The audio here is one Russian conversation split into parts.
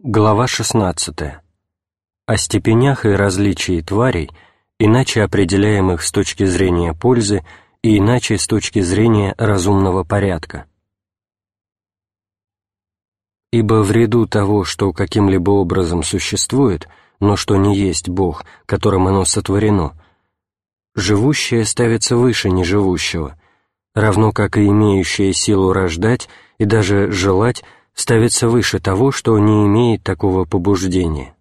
Глава 16. О степенях и различии тварей, иначе определяемых с точки зрения пользы и иначе с точки зрения разумного порядка. Ибо в ряду того, что каким-либо образом существует, но что не есть Бог, которым оно сотворено, живущее ставится выше неживущего, равно как и имеющее силу рождать и даже желать ставится выше того, что не имеет такого побуждения.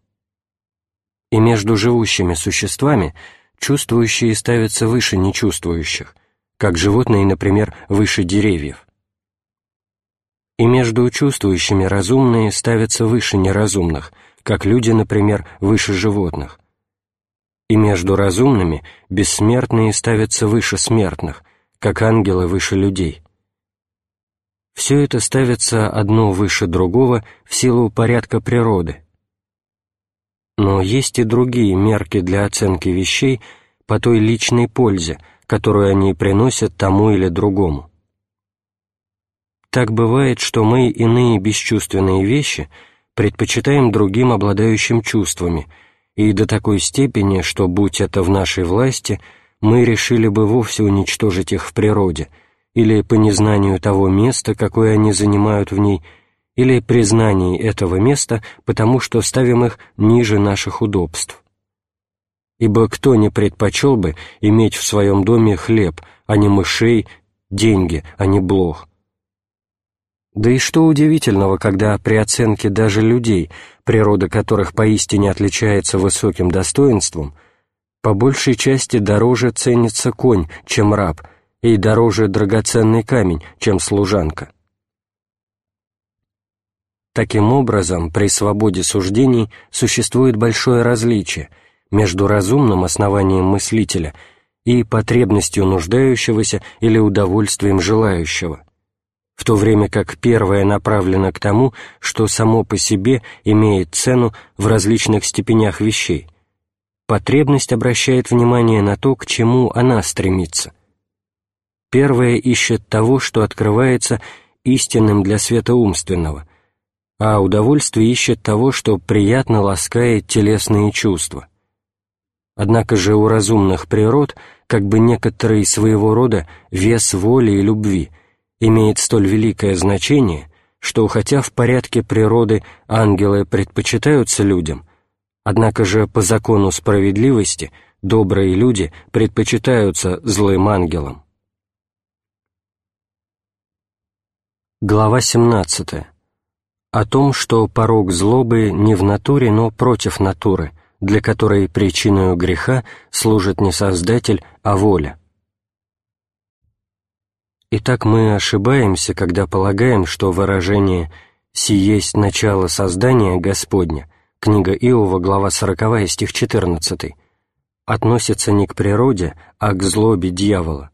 И между живущими существами чувствующие ставятся выше нечувствующих, как животные, например, выше деревьев. И между чувствующими разумные ставятся выше неразумных, как люди, например, выше животных. И между разумными бессмертные ставятся выше смертных, как ангелы выше людей все это ставится одно выше другого в силу порядка природы. Но есть и другие мерки для оценки вещей по той личной пользе, которую они приносят тому или другому. Так бывает, что мы иные бесчувственные вещи предпочитаем другим обладающим чувствами, и до такой степени, что, будь это в нашей власти, мы решили бы вовсе уничтожить их в природе – или по незнанию того места, какое они занимают в ней, или признании этого места, потому что ставим их ниже наших удобств. Ибо кто не предпочел бы иметь в своем доме хлеб, а не мышей, деньги, а не блох? Да и что удивительного, когда при оценке даже людей, природа которых поистине отличается высоким достоинством, по большей части дороже ценится конь, чем раб – и дороже драгоценный камень, чем служанка. Таким образом, при свободе суждений существует большое различие между разумным основанием мыслителя и потребностью нуждающегося или удовольствием желающего, в то время как первое направлено к тому, что само по себе имеет цену в различных степенях вещей. Потребность обращает внимание на то, к чему она стремится, Первое ищет того, что открывается истинным для света умственного, а удовольствие ищет того, что приятно ласкает телесные чувства. Однако же у разумных природ, как бы некоторый своего рода вес воли и любви, имеет столь великое значение, что хотя в порядке природы ангелы предпочитаются людям, однако же по закону справедливости добрые люди предпочитаются злым ангелам. Глава 17. О том, что порог злобы не в натуре, но против натуры, для которой причиной греха служит не Создатель, а воля. Итак, мы ошибаемся, когда полагаем, что выражение «си начало создания Господня» книга Иова, глава 40, стих 14, относится не к природе, а к злобе дьявола,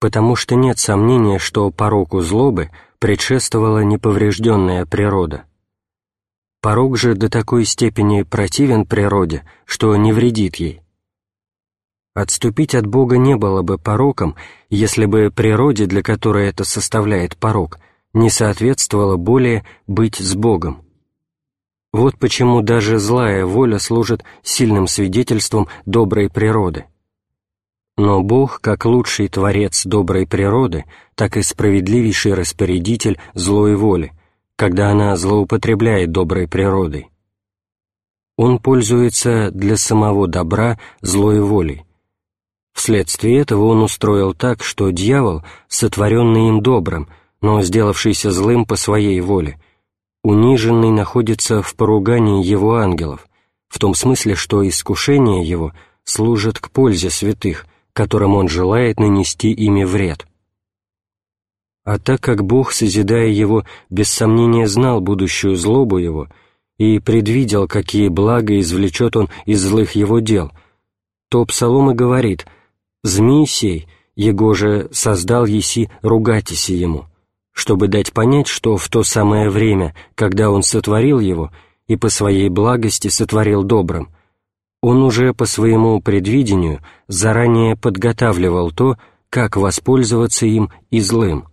потому что нет сомнения, что пороку злобы – предшествовала неповрежденная природа. Порог же до такой степени противен природе, что не вредит ей. Отступить от Бога не было бы пороком, если бы природе, для которой это составляет порог, не соответствовало более быть с Богом. Вот почему даже злая воля служит сильным свидетельством доброй природы. Но Бог, как лучший творец доброй природы, так и справедливейший распорядитель злой воли, когда она злоупотребляет доброй природой. Он пользуется для самого добра злой волей. Вследствие этого он устроил так, что дьявол, сотворенный им добрым, но сделавшийся злым по своей воле, униженный находится в поругании его ангелов, в том смысле, что искушение его служит к пользе святых, которым он желает нанести ими вред. А так как Бог, созидая его, без сомнения знал будущую злобу его и предвидел, какие блага извлечет он из злых его дел, то Псалом и говорит «Змей сей, его же создал еси, ругатися ему», чтобы дать понять, что в то самое время, когда он сотворил его и по своей благости сотворил добрым – он уже по своему предвидению заранее подготавливал то, как воспользоваться им и злым.